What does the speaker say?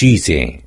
चीजें